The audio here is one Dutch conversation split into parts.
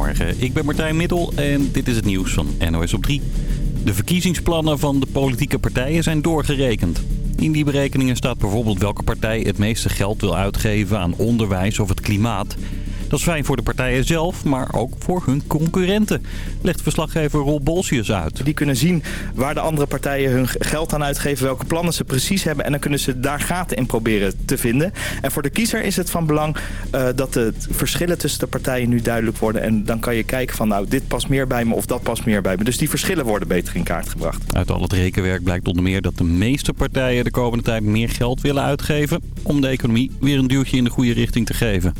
Goedemorgen, ik ben Martijn Middel en dit is het nieuws van NOS op 3. De verkiezingsplannen van de politieke partijen zijn doorgerekend. In die berekeningen staat bijvoorbeeld welke partij het meeste geld wil uitgeven aan onderwijs of het klimaat. Dat is fijn voor de partijen zelf, maar ook voor hun concurrenten, legt verslaggever Roel Bolsius uit. Die kunnen zien waar de andere partijen hun geld aan uitgeven, welke plannen ze precies hebben en dan kunnen ze daar gaten in proberen te vinden. En voor de kiezer is het van belang uh, dat de verschillen tussen de partijen nu duidelijk worden en dan kan je kijken van nou dit past meer bij me of dat past meer bij me. Dus die verschillen worden beter in kaart gebracht. Uit al het rekenwerk blijkt onder meer dat de meeste partijen de komende tijd meer geld willen uitgeven om de economie weer een duwtje in de goede richting te geven.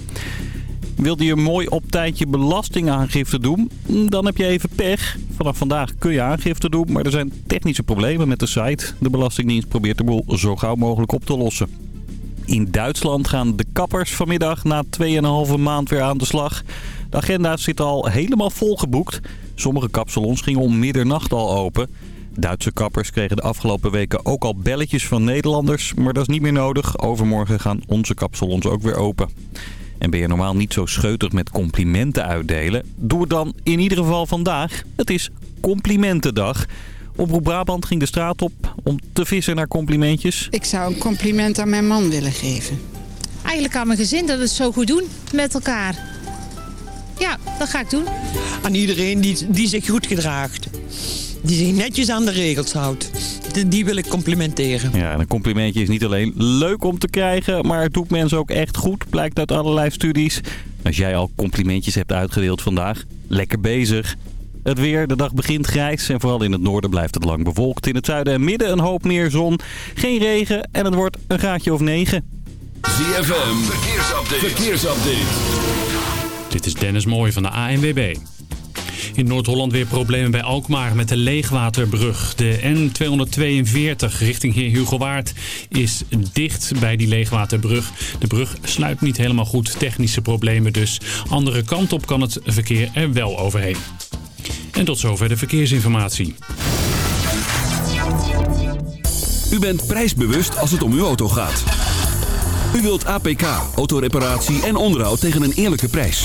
Wilde je mooi op tijd je belastingaangifte doen? Dan heb je even pech. Vanaf vandaag kun je aangifte doen, maar er zijn technische problemen met de site. De Belastingdienst probeert de boel zo gauw mogelijk op te lossen. In Duitsland gaan de kappers vanmiddag na 2,5 maand weer aan de slag. De agenda zit al helemaal volgeboekt. Sommige kapsalons gingen om middernacht al open. Duitse kappers kregen de afgelopen weken ook al belletjes van Nederlanders. Maar dat is niet meer nodig. Overmorgen gaan onze kapsalons ook weer open. En ben je normaal niet zo scheutig met complimenten uitdelen? Doe het dan in ieder geval vandaag. Het is Complimentendag. Oproep Brabant ging de straat op om te vissen naar complimentjes. Ik zou een compliment aan mijn man willen geven. Eigenlijk aan mijn gezin dat het zo goed doen met elkaar. Ja, dat ga ik doen. Aan iedereen die, die zich goed gedraagt. Die zich netjes aan de regels houdt. Die wil ik complimenteren. Ja, en een complimentje is niet alleen leuk om te krijgen, maar het doet mensen ook echt goed, blijkt uit allerlei studies. Als jij al complimentjes hebt uitgedeeld vandaag, lekker bezig. Het weer, de dag begint grijs en vooral in het noorden blijft het lang bewolkt. In het zuiden en midden een hoop meer zon, geen regen en het wordt een graadje of 9. ZFM, verkeersupdate. verkeersupdate. Dit is Dennis Mooij van de ANWB. In Noord-Holland weer problemen bij Alkmaar met de leegwaterbrug. De N242 richting Heer Hugo Waard is dicht bij die leegwaterbrug. De brug sluit niet helemaal goed, technische problemen dus. Andere kant op kan het verkeer er wel overheen. En tot zover de verkeersinformatie. U bent prijsbewust als het om uw auto gaat. U wilt APK, autoreparatie en onderhoud tegen een eerlijke prijs.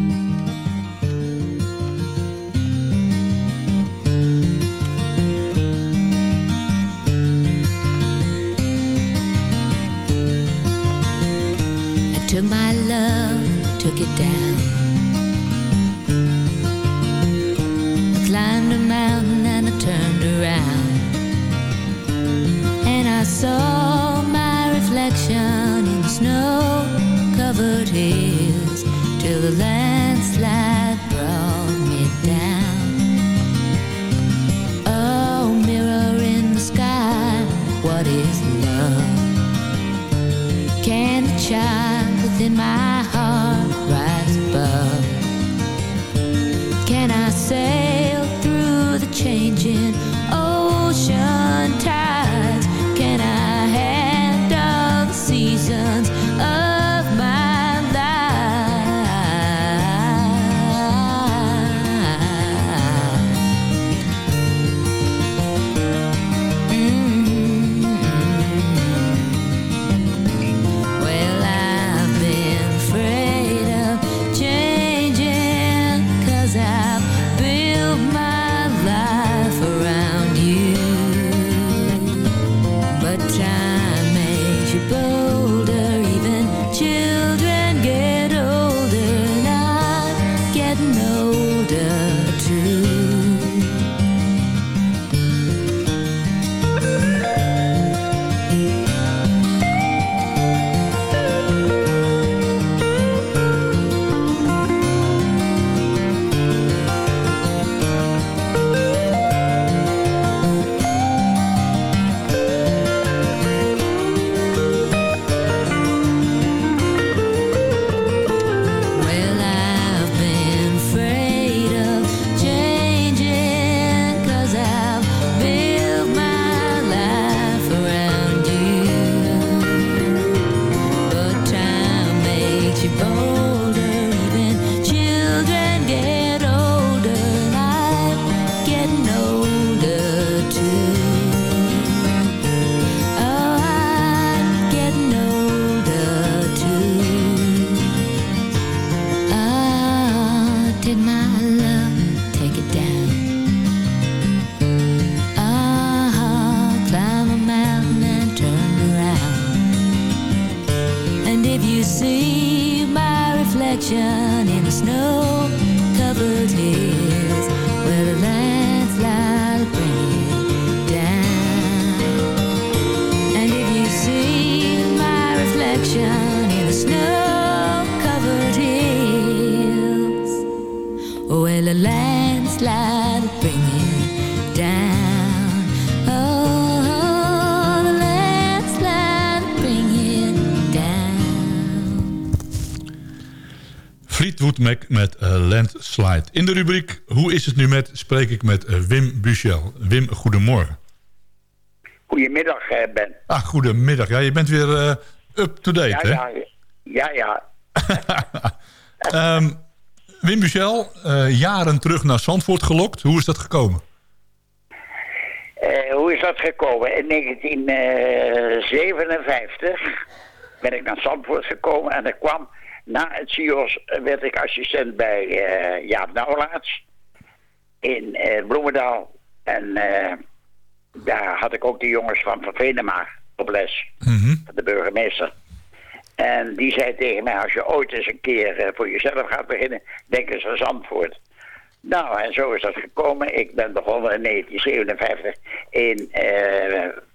Down. I climbed a mountain and I turned around. And I saw my reflection in snow-covered hills till the landslide brought me down. Oh, mirror in the sky, what is love? Can a child in my Mac met eh, Landslide. In de rubriek Hoe is het nu met spreek ik met eh, Wim Buchel. Wim, goedemorgen. Goedemiddag, eh, Ben. Ah, goedemiddag. Ja, je bent weer up-to-date, Ja, hè? ja, ja, ja. Ehm, Wim Buchel, jaren terug naar Zandvoort gelokt. Hoe is dat gekomen? Hoe is dat gekomen? In 1957 ben ik naar Zandvoort gekomen en ik kwam na het CIOS werd ik assistent bij eh Jaap Nauwlaats in eh, Bloemendaal. En eh, daar had ik ook de jongens van Van Venema op les, de burgemeester. En die zei tegen mij, als je ooit eens een keer voor jezelf gaat beginnen, denk eens aan Zandvoort. Nou, en zo is dat gekomen. Ik ben begonnen in 1957 in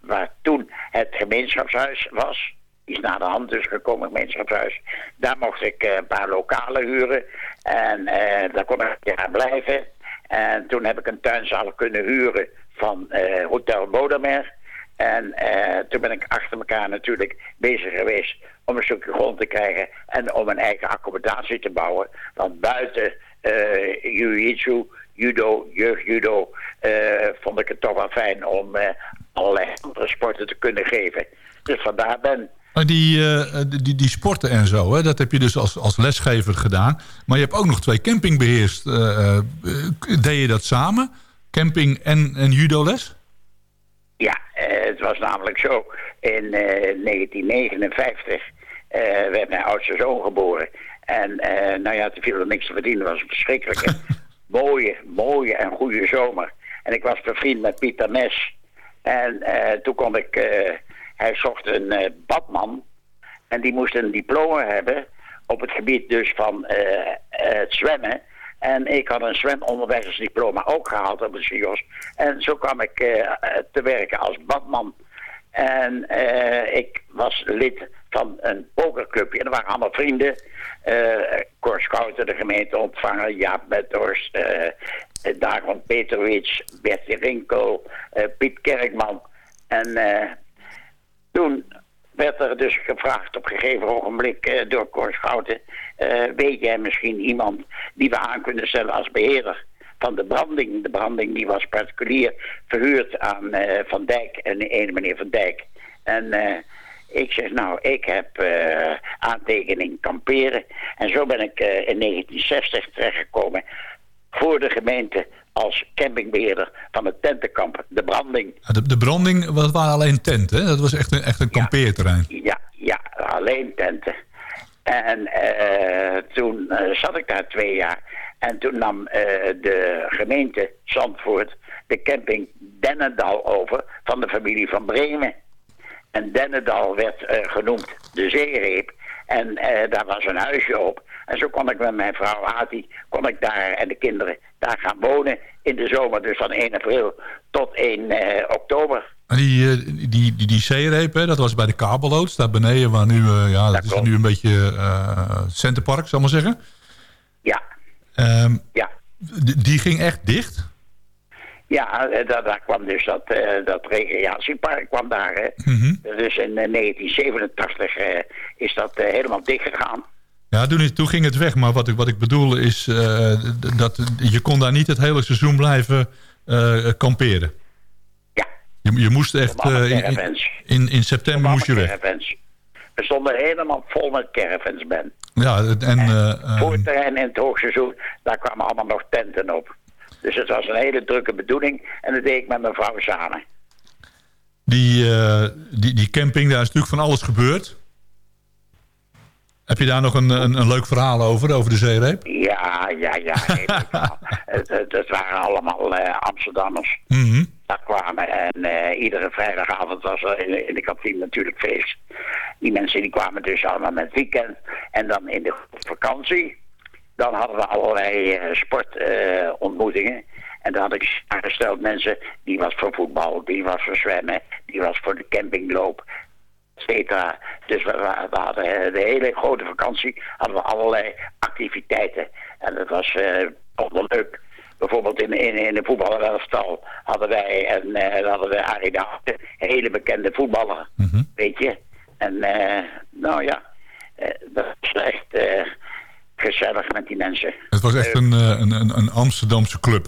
waar toen het gemeenschapshuis was. Die is na de hand dus gekomen, gemeenschapshuis. Daar mocht ik eh, een paar lokalen huren. En eh, daar kon ik een jaar blijven. En toen heb ik een tuinzaal kunnen huren van eh, Hotel Bodemer. En toen ben ik achter elkaar natuurlijk bezig geweest om een stukje grond te krijgen en om een eigen accommodatie te bouwen. Want buiten eh jiu-jitsu, judo, jeugdjudo, vond ik het toch wel fijn om allerlei andere sporten te kunnen geven. Dus vandaar ben Maar die, eh, die, die sporten en zo, hè, dat heb je dus als, als lesgever gedaan. Maar je hebt ook nog twee campingbeheers. eh, eh, deed je dat samen? Camping en, en judo-les? Ja, het was namelijk zo. In eh, 1959 eh, werd mijn oudste zoon geboren. En nou ja, er viel er niks te verdienen. Was een verschrikkelijke, mooie, mooie en goede zomer. En ik was bevriend met Pieter Nes. En toen kon ik... eh, hij zocht een eh, badman. En die moest een diploma hebben op het gebied dus van eh, het zwemmen. En ik had een zwemonderwijzersdiploma ook gehaald op het CIOS. En zo kwam ik eh, te werken als badman. En eh, ik was lid van een pokerclubje. En er waren allemaal vrienden. eh Cor Schouten, de gemeente ontvanger. Jaap Bethorst, eh Dagon Petrovic, Bertie Rinkel, eh, Piet Kerkman. En eh, toen werd er dus gevraagd op een gegeven ogenblik eh, door Cor Schouten... eh, weet jij misschien iemand die we aan kunnen stellen als beheerder van de branding? De branding die was particulier verhuurd aan eh, Van Dijk en de ene meneer Van Dijk. En ik zeg, nou, ik heb aantekening kamperen. En zo ben ik in 1960 terechtgekomen voor de gemeente als campingbeheerder van het tentenkamp, de branding. De, de branding, dat waren alleen tenten. hè? Dat was echt een, echt een kampeerterrein. Ja, ja, alleen tenten. En eh, toen eh, zat ik daar twee jaar. En toen nam eh, de gemeente Zandvoort de camping Dennendal over van de familie van Bremen. En Dennendal werd genoemd de zeereep. En eh, daar was een huisje op. En zo kon ik met mijn vrouw Hati, kon ik daar en de kinderen daar gaan wonen in de zomer. Dus van 1 april tot 1 eh, oktober. En die, eh, die, die, die zeereep, hè, dat was bij de kabelloods. Daar beneden, waar nu, eh, ja, dat, is nu een beetje Centerpark, zal ik maar zeggen. Ja. Ehm, ja. Die ging echt dicht? Ja, eh, daar, daar kwam dus dat, eh, dat recreatiepark kwam daar. Hè. Mhm. Dus in eh, 1987 eh, is dat helemaal dicht gegaan. Ja, toen, toen ging het weg. Maar wat ik, wat ik bedoel is uh, dat je kon daar niet het hele seizoen blijven uh, kamperen. Ja. Je, je moest echt... Uh, in, in, in, september moest je weg. Caravans. We stonden helemaal vol met caravans, Ben. Ja, en... Uh, voor het terrein in het hoogseizoen, daar kwamen allemaal nog tenten op. Dus het was een hele drukke bedoeling. En dat deed ik met mijn vrouw samen. Die, uh, die, die camping, daar is natuurlijk van alles gebeurd. Heb je daar nog een, een, een, leuk verhaal over, over de zeereep? Ja, ja, ja. het, het, het, waren allemaal uh, Amsterdammers. Mm -hmm. daar, kwamen. En eh, iedere vrijdagavond was er in, de- in de kantine natuurlijk feest. Die mensen die kwamen dus allemaal met weekend. En dan in de vakantie, dan hadden we allerlei sportontmoetingen. en dan had ik aangesteld mensen, die was voor voetbal, die was voor zwemmen, die was voor de campingloop, et cetera. Dus we, we- hadden eh, de hele grote vakantie, hadden we allerlei activiteiten. En dat was eh toch wel leuk. Bijvoorbeeld in, in, in de voetballerstal hadden wij, en eh, hadden we Arie de Harte, een hele bekende voetballer, weet je. En eh, nou ja, eh, dat was echt eh, gezellig met die mensen. Het was echt een, eh, een, een, een Amsterdamse club.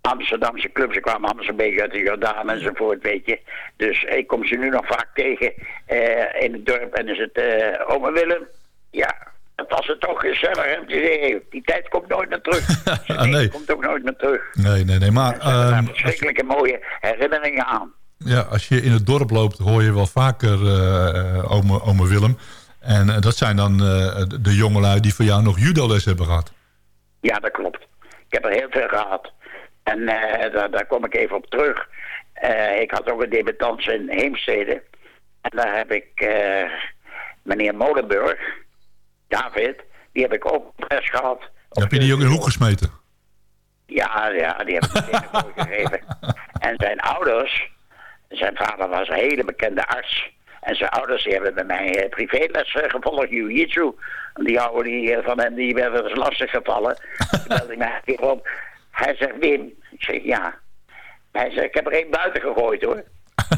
Amsterdamse clubs, ze kwamen allemaal zo'n beetje uit de Jordaan enzovoort, weet je. Dus ik kom ze nu nog vaak tegen eh, in het dorp en is het eh oma Willem. Ja, dat was het toch gezellig. Hè? Die, die tijd komt nooit meer terug. Zei, Ah, nee. komt ook nooit meer terug. Nee, nee, nee. Maar ehm, verschrikkelijke mooie herinneringen aan. ja, als je in het dorp loopt, hoor je wel vaker eh eh, ome, ome Willem. En eh, dat zijn dan eh, de- de jongelui die voor jou nog judoles hebben gehad. Ja, dat klopt. Ik heb er heel veel gehad. En eh, daar, daar kom ik even op terug. Eh, ik had ook een debutante in Heemstede. En daar heb ik eh, meneer Molenburg, David, die heb ik ook op les gehad. heb je die ook in de hoek gesmeten? Ja, ja, die heb ik meteen gegeven. En zijn ouders, zijn vader was een hele bekende arts. En zijn ouders die hebben bij mij eh, privéles eh, gevolgd, jiu-jitsu. Die oude die, eh, van hem, die werden dus lastig gevallen. Toen belde ik mij op. Hij zegt, Wim. Ik zeg, ja. Hij zegt, ik heb er één buiten gegooid hoor.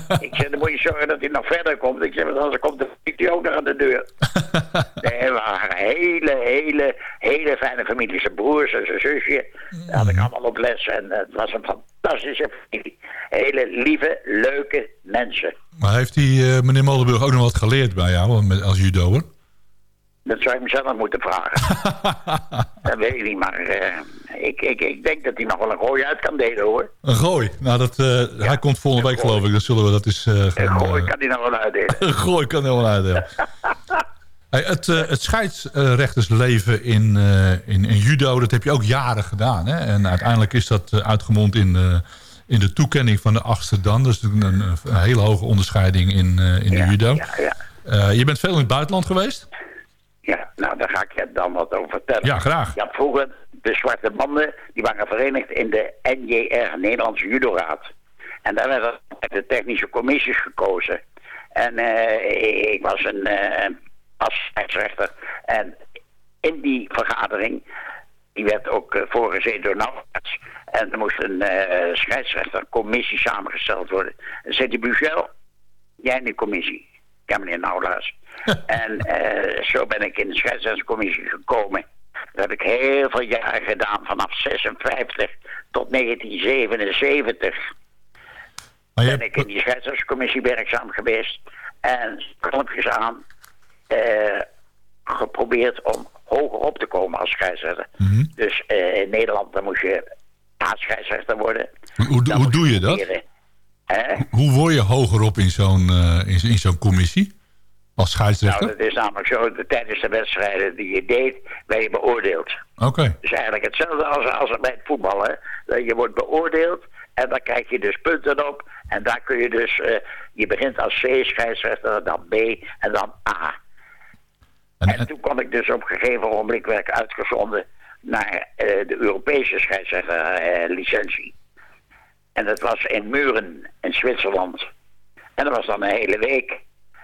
ik zeg, dan moet je zorgen dat hij nog verder komt. Ik zeg, want anders komt hij ook nog aan de deur. nee, we waren hele, hele, hele fijne familie. Zijn broers en zijn zusje. Daar had ik allemaal op les. En het was een fantastische familie. Hele lieve, leuke mensen. Maar heeft die eh, meneer Molenburg ook nog wat geleerd bij jou met, als judoer? Dat zou je hem zelf moeten vragen. dat weet ik niet, maar eh, ik, ik, ik denk dat hij nog wel een gooi uit kan delen hoor. Een gooi. Nou, dat, eh, hij komt volgende week geloof ik. Dan zullen we dat eens eh, gaan... Een gooi eh, kan hij nog wel uitdelen. Een gooi kan helemaal uitdelen. Hey, het, eh, het scheidsrechtersleven in, eh, in, in judo, dat heb je ook jaren gedaan. Hè? En uiteindelijk is dat eh, uitgemond in, eh, in de toekenning van de achtste dan. Dus een, een, een hele hoge onderscheiding in, eh, in de judo. Ja, ja. Eh, je bent veel in het buitenland geweest? Ja, nou daar ga ik je dan wat over vertellen. Ja, graag. Had vroeger de zwarte banden, die waren verenigd in de NJR, Nederlandse Judoraad. En daar werden de technische commissies gekozen. En eh, ik was een scheidsrechter. En in die vergadering, die werd ook eh, voorgezeten door Nauwarts. En er moest een eh scheidsrechtercommissie samengesteld worden. Dan zei die Buchel, jij in die commissie. Ja, meneer Nauwlaars. en zo ben ik in de scheidsrechtscommissie gekomen. Dat heb ik heel veel jaren gedaan, vanaf 56 tot 1977 Maar ben ik in die scheidsrechtscommissie werkzaam geweest. En filmpjes aan eh, geprobeerd om hoger op te komen als scheidsrechter. Mhm. Dus eh, in Nederland dan moest je A-scheidsrechter worden. Hoe, hoe, hoe doe je dat? Hoe word je hogerop in zo'n eh, in, in zo'n commissie? Als scheidsrechter? Nou, dat is namelijk zo, de- tijdens de wedstrijden die je deed, ben je beoordeeld. Oké. Dus eigenlijk hetzelfde als, als bij het voetballen. Dat je wordt beoordeeld en dan krijg je dus punten op. En daar kun je dus, eh, je begint als C-scheidsrechter, dan B en dan A. En, toen kon ik dus op een gegeven ogenblik werd uitgezonden naar eh, de Europese scheidsrechterlicentie. en dat was in Muren in Zwitserland. En dat was dan een hele week.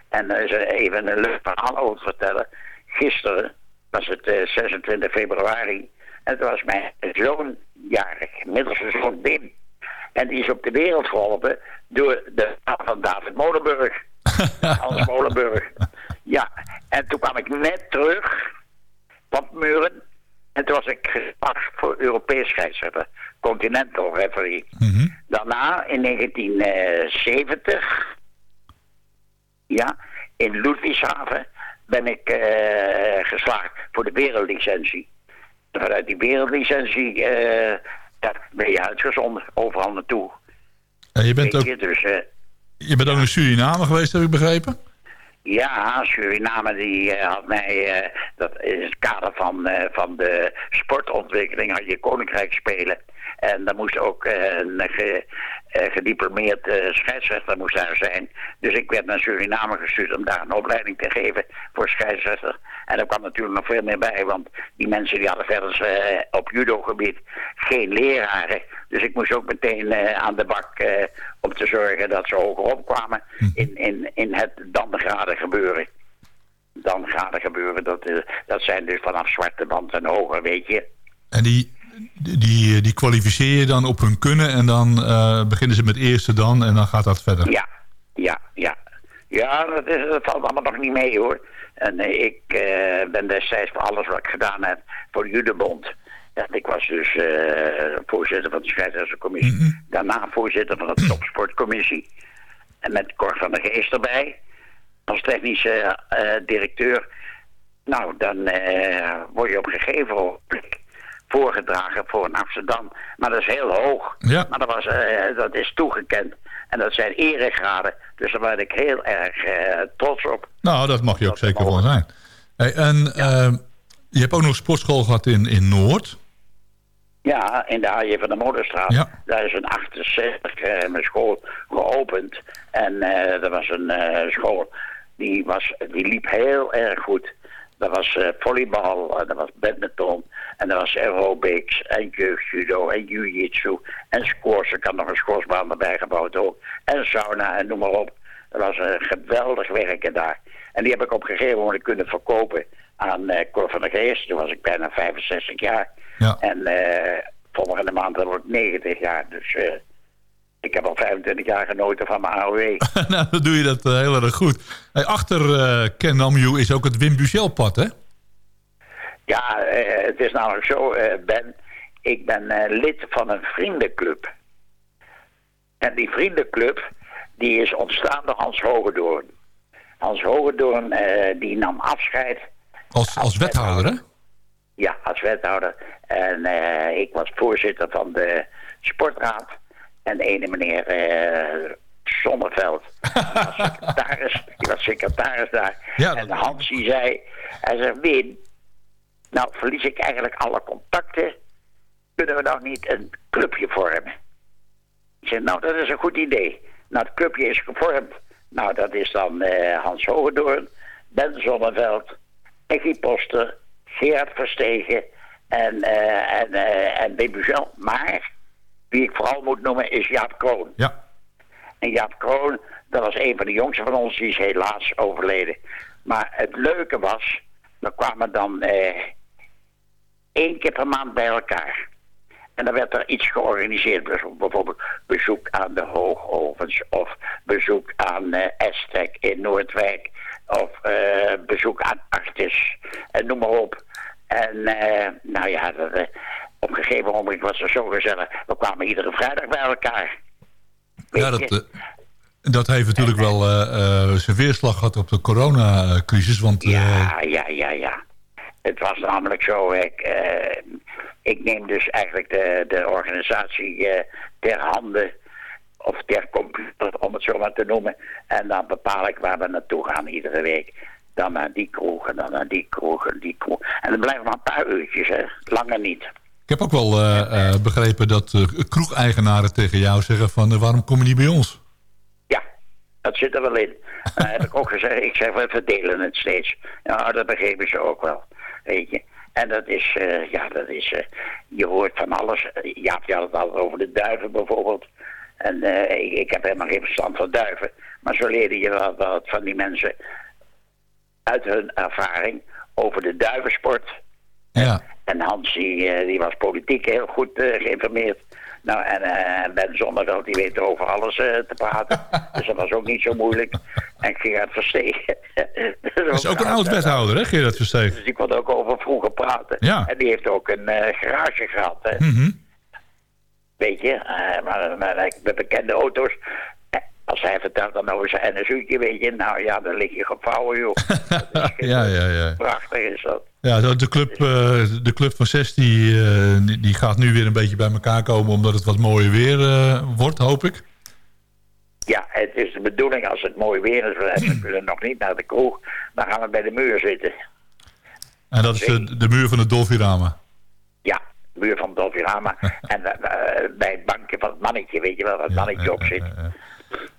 En er is even een leuk verhaal over te vertellen. Gisteren was het eh, 26 februari. En het was mijn zoon jarig, middelste zoon Bim. En die is op de wereld geholpen door de vader van David Molenburg. Hans Molenburg. Ja, en toen kwam ik net terug van Muren. En toen was ik gevraagd voor Europees scheidsrechter. Continental referee. Daarna in 1970, ja, in Ludwigshaven ben ik eh, geslaagd voor de wereldlicentie. En Vanuit die wereldlicentie eh, ben je uitgezonden, overal naartoe. En je bent ook, je, dus, eh, je bent ook in Suriname geweest, heb ik begrepen? Ja, Suriname die had mij, eh, dat is het kader van, van de sportontwikkeling, had je Koninkrijk spelen. En daar moest ook een gediplomeerd eh, scheidsrechter moest daar zijn. Dus ik werd naar Suriname gestuurd om daar een opleiding te geven voor scheidsrechter. En er kwam natuurlijk nog veel meer bij, want die mensen die hadden verder eh, op judogebied geen leraren. Dus ik moest ook meteen eh, aan de bak eh, om te zorgen dat ze hoger opkwamen in, in, in het dangraden gebeuren. Dangraden gebeuren, dat, eh, dat zijn dus vanaf zwarte band en hoger, weet je. En die, die, die kwalificeer je dan op hun kunnen en dan eh, beginnen ze met eerste dan en dan gaat dat verder. Ja, ja, ja. Ja, dat, is, dat valt allemaal nog niet mee hoor. En eh, ik eh, ben destijds voor alles wat ik gedaan heb voor de Judebond. Ja, ik was dus voorzitter van de scheidsrechtscommissie. Daarna voorzitter van de topsportcommissie. En met Cor van der Geest erbij. Als technische directeur. Nou, dan word je op gegeven moment voorgedragen voor Amsterdam. Maar dat is heel hoog. Ja. Maar dat, was, eh, dat is toegekend. En dat zijn eregraden. Dus daar ben ik heel erg eh, trots op. Nou, dat mag je ook zeker wel zijn. Hey, en eh, je hebt ook nog sportschool gehad in, in Noord. Ja, in de AJ van de Moederstraat. Ja. Daar is een 68 eh, mijn school geopend. En er was een school, die, was, die liep heel erg goed. Er was eh, volleybal, en er was badminton, en er was aerobics, en jeugdjudo, en jiu-jitsu, en squash. Er kan nog een squashbaan erbij gebouwd ook. En sauna, en noem maar op. Er was een geweldig werken daar. En die heb ik op een gegeven moment kunnen verkopen aan eh Cor van der Geest. Toen was ik bijna 65 jaar. Ja. En eh volgende maand dan word ik 90 jaar. Dus eh, ik heb al 25 jaar genoten van mijn AOW. nou, dan doe je dat eh, heel erg goed. Hey, achter eh Ken Namju is ook het Wim Bucel-pad, hè? Ja, eh, het is namelijk zo, Ben. Ik ben lid van een vriendenclub. En die vriendenclub, die is ontstaan door Hans Hogedoorn. Hans Hogedoorn, eh, die nam afscheid. Als, als wethouder, hè? Ja, als wethouder. En ik was voorzitter van de sportraad. En de ene meneer eh Zonneveld, die was secretaris, die was secretaris daar. en Hans die zei, hij zegt, Wim, nou verlies ik eigenlijk alle contacten. Kunnen we nou niet een clubje vormen? Ik zeg, nou dat is een goed idee. Nou het clubje is gevormd. Nou dat is dan eh, Hans Hogedoorn, Ben Zonneveld, Eggy Poster, Gerard Verstegen en, eh en, eh en. Maar wie ik vooral moet noemen is Jaap Kroon. Ja. En Jaap Kroon, dat was een van de jongsten van ons, die is helaas overleden. Maar het leuke was, we kwamen dan eh, één keer per maand bij elkaar. En dan werd er iets georganiseerd, dus bijvoorbeeld bezoek aan de Hoogovens of bezoek aan eh Estek in Noordwijk of eh, bezoek aan Artis en noem maar op. En eh, nou ja, dat, eh, op een gegeven moment was het zo gezellig. We kwamen iedere vrijdag bij elkaar. Ja, dat, eh, dat heeft natuurlijk wel eh, zijn weerslag gehad op de coronacrisis. Want Ja, ja, ja, ja. Het was namelijk zo, ik, ik neem dus eigenlijk de, de organisatie ter handen, of ter computer, om het zo maar te noemen. En dan bepaal ik waar we naartoe gaan iedere week. Dan naar die kroeg en dan naar die kroeg en die kroeg. En dat blijven maar een paar uurtjes, hè. Langer niet. Ik heb ook wel eh, eh, begrepen dat eh, kroegeigenaren tegen jou zeggen van... waarom kom je niet bij ons? Dat zit er wel in. Dan heb ik ook gezegd, ik zeg, we verdelen het steeds. Ja, dat begrepen ze ook wel. Weet je. En dat is, ja, dat is, je hoort van alles. Jaap, je had het altijd over de duiven bijvoorbeeld. En ik, ik heb helemaal geen verstand van duiven. Maar zo leerde je wel wat van die mensen uit hun ervaring over de duivensport. Ja. En Hans, die, eh, die was politiek heel goed eh, geïnformeerd. Nou, en eh, Ben Zonneveld, die weet over alles te praten. dus dat was ook niet zo moeilijk. En Gerard Verstegen. Dat is ook een oud wethouder, hè, Gerard Versteeg? Dus ik kon ook over vroeger praten. Ja. En die heeft ook een garage gehad. Hè. Mhm. Weet je, maar, maar met bekende auto's. Als hij vertelt dan over zijn NSU'tje, weet je, nou ja, dan lig je gevouwen, joh. Ja, ja, ja. Prachtig is dat. Ja, de de club, eh, de club van 6 die, eh, die, die gaat nu weer een beetje bij elkaar komen... omdat het wat mooier weer eh, wordt, hoop ik. Ja, het is de bedoeling als het mooi weer is, we kunnen nog niet naar de kroeg, dan gaan we bij de muur zitten. En dat is de, de muur van het Dolfirama. Ja, buur van Dolfirama. en bij het bankje van het mannetje, weet je wel, waar het mannetje op zit.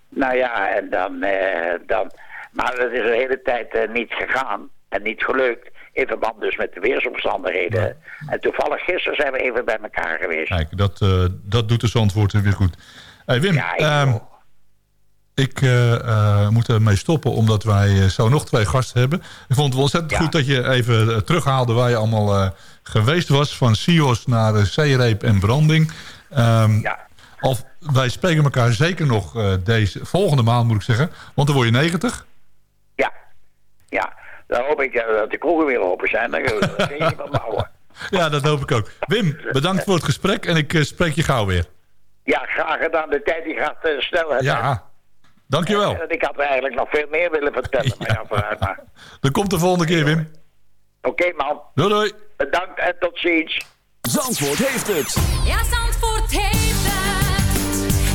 Nou ja, en dan, eh, dan... Maar het is de hele tijd eh, niet gegaan en niet gelukt. In verband dus met de weersomstandigheden. En toevallig gisteren zijn we even bij elkaar geweest. Kijk, dat, eh, dat doet de Zandvoort weer goed. Hey Wim, Ja, ik ehm, ik eh, eh, moet ermee stoppen omdat wij zo nog twee gasten hebben. Ik vond het ontzettend goed dat je even terughaalde waar je allemaal geweest was. Van Sios naar zeereep en branding. Ehm, al, wij spreken elkaar zeker nog eh, deze volgende maand moet ik zeggen. Want dan word je 90. Ja, dan hoop ik eh, dat de kroegen weer open zijn. Dan kunnen we er een van bouwen. Ja, dat hoop ik ook. Wim, bedankt voor het gesprek en ik eh, spreek je gauw weer. Ja, graag gedaan. De tijd die gaat snel. hè. Ja, dankjewel. En ik had er eigenlijk nog veel meer willen vertellen. Maar ja, vooruit maar. Dan komt de volgende keer, Wim. Oké, man. Doei, doei. Bedankt en tot ziens. Zandvoort heeft het. Ja, Zandvoort heeft het.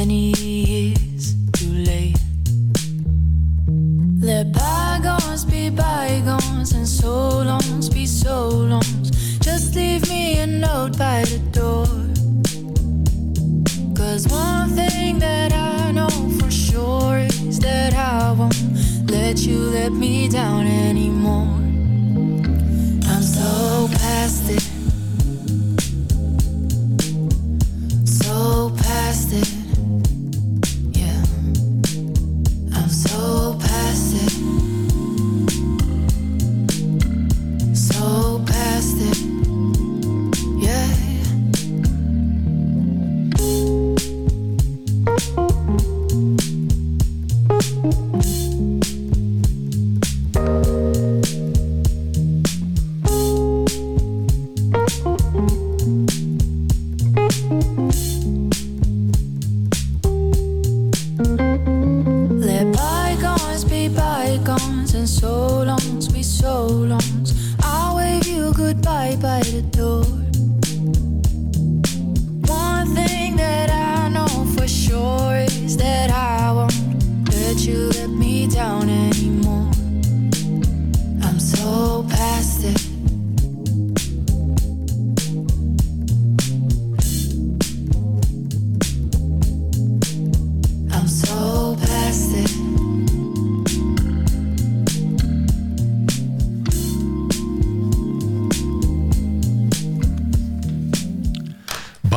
20 years too late. Let bygones be bygones and so longs be so longs. Just leave me a note by the door. Cause one thing that I know for sure is that I won't let you let me down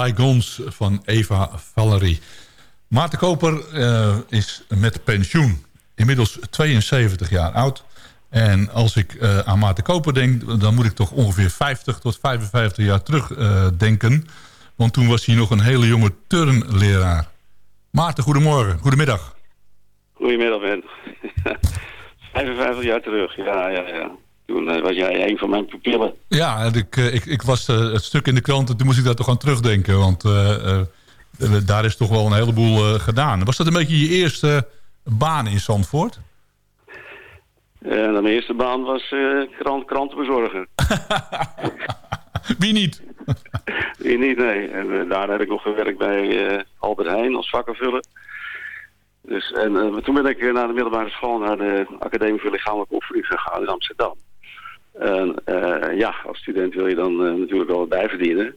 Bygones van Eva Valerie. Maarten Koper eh, is met pensioen. Inmiddels 72 jaar oud. En als ik eh, aan Maarten Koper denk... dan moet ik toch ongeveer 50 tot 55 jaar terug eh, denken. Want toen was hij nog een hele jonge turnleraar. Maarten, goedemorgen. Goedemiddag. Goedemiddag, Ben. 55 jaar terug, ja, ja, ja. Toen eh, was jij een van mijn pupillen. Ja, ik, eh, ik, ik was eh, het stuk in de krant en toen moest ik daar toch aan terugdenken. Want daar is toch wel een heleboel gedaan. Was dat een beetje je eerste baan in Zandvoort? En mijn eerste baan was eh, krant, krantenbezorger. Wie niet? Wie niet, nee. En daar heb ik nog gewerkt bij Albert Heijn als vakkenvuller. Dus, en toen ben ik naar de middelbare school, naar de Academie voor Lichamelijke Opvoeding gegaan in Amsterdam. En eh, ja, als student wil je dan eh, natuurlijk wel wat bijverdienen.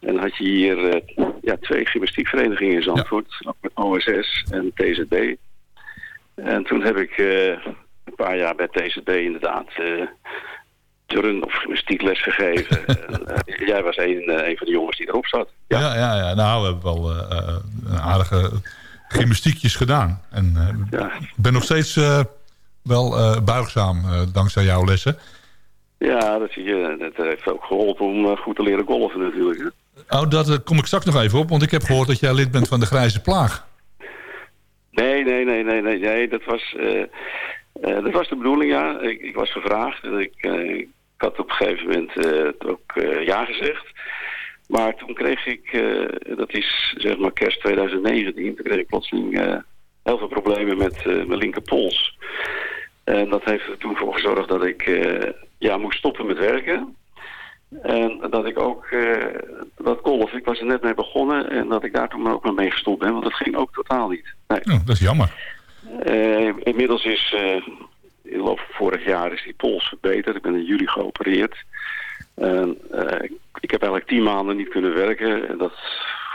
En had je hier eh, ja, twee gymnastiekverenigingen in Zandvoort, OSS en TZB. En toen heb ik een paar jaar bij TZB inderdaad turn of gymnastiekles gegeven. en, jij was een, een van de jongens die erop zat. Ja, ja, ja. Nou, we hebben wel een aardige gymnastiekjes gedaan. En ik ben nog steeds wel buigzaam dankzij jouw lessen. Ja, dat, zie je, dat heeft ook geholpen om eh, goed te leren golfen natuurlijk. Hè? Oh, daar kom ik straks nog even op, want ik heb gehoord dat jij lid bent van de Grijze Plaag. Nee, nee, nee, nee, nee, nee. Dat was, eh, eh, dat was de bedoeling, ja. Ik, ik was gevraagd en ik, eh, ik had op een gegeven moment eh, ook eh, ja gezegd. Maar toen kreeg ik, eh, dat is zeg maar kerst 2019, toen kreeg ik plotseling eh, heel veel problemen met eh, mijn linkerpols. En dat heeft er toen voor gezorgd dat ik eh, ja, moest stoppen met werken. En dat ik ook, eh, dat golf, ik was er net mee begonnen en dat ik daar toen ook maar mee gestopt ben, want dat ging ook totaal niet. Nee. Oh, dat is jammer. Eh, inmiddels is, eh, in de loop van vorig jaar is die pols verbeterd. Ik ben in juli geopereerd. En, ik heb eigenlijk tien maanden niet kunnen werken. En dat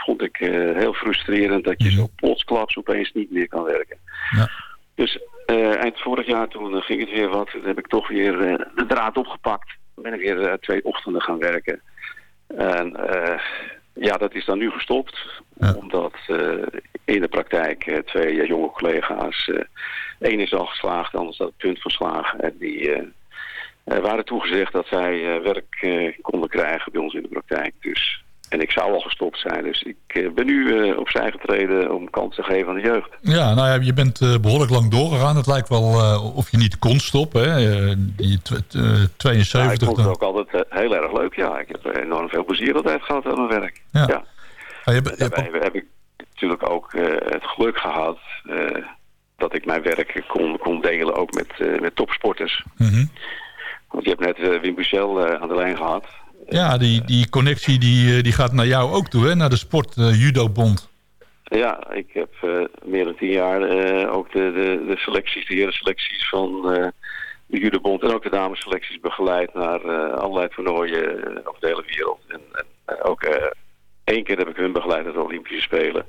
vond ik heel frustrerend dat je zo plotsklaps opeens niet meer kan werken. Ja. Dus eh, eind vorig jaar toen eh, ging het weer wat. Toen heb ik toch weer eh, de draad opgepakt. Toen ben ik weer twee ochtenden gaan werken. En ja, dat is dan nu gestopt. Omdat in de praktijk twee jonge collega's... één is al geslaagd, de ander staat op het punt van slagen. En die waren toegezegd dat zij werk konden krijgen bij ons in de praktijk. Dus, en ik zou al gestopt zijn. Dus ik eh, ben nu eh, opzij getreden om kans te geven aan de jeugd. Ja, nou ja, je bent eh, behoorlijk lang doorgegaan. Het lijkt wel of je niet kon stoppen. Hè? Die tw- t- eh, Ja, ik 72. vond het ook altijd heel erg leuk. Ja, ik heb enorm veel plezier altijd gehad aan mijn werk. Ja. Ja. Ah, je hebt Daarbij heb ik natuurlijk ook het geluk gehad eh, dat ik mijn werk kon, kon delen ook met, met topsporters. Mhm. Want je hebt net Wim Bussel eh, aan de lijn gehad. Ja, die, die connectie die, eh, die gaat naar jou ook toe, hè? naar de Sport eh, Judo Bond. Ja, ik heb eh, meer dan tien jaar ook de, de, de selecties, de herenselecties van de judobond en ook de damesselecties begeleid naar allerlei toernooien over de hele wereld. En, en ook één keer heb ik hun begeleid naar de Olympische Spelen.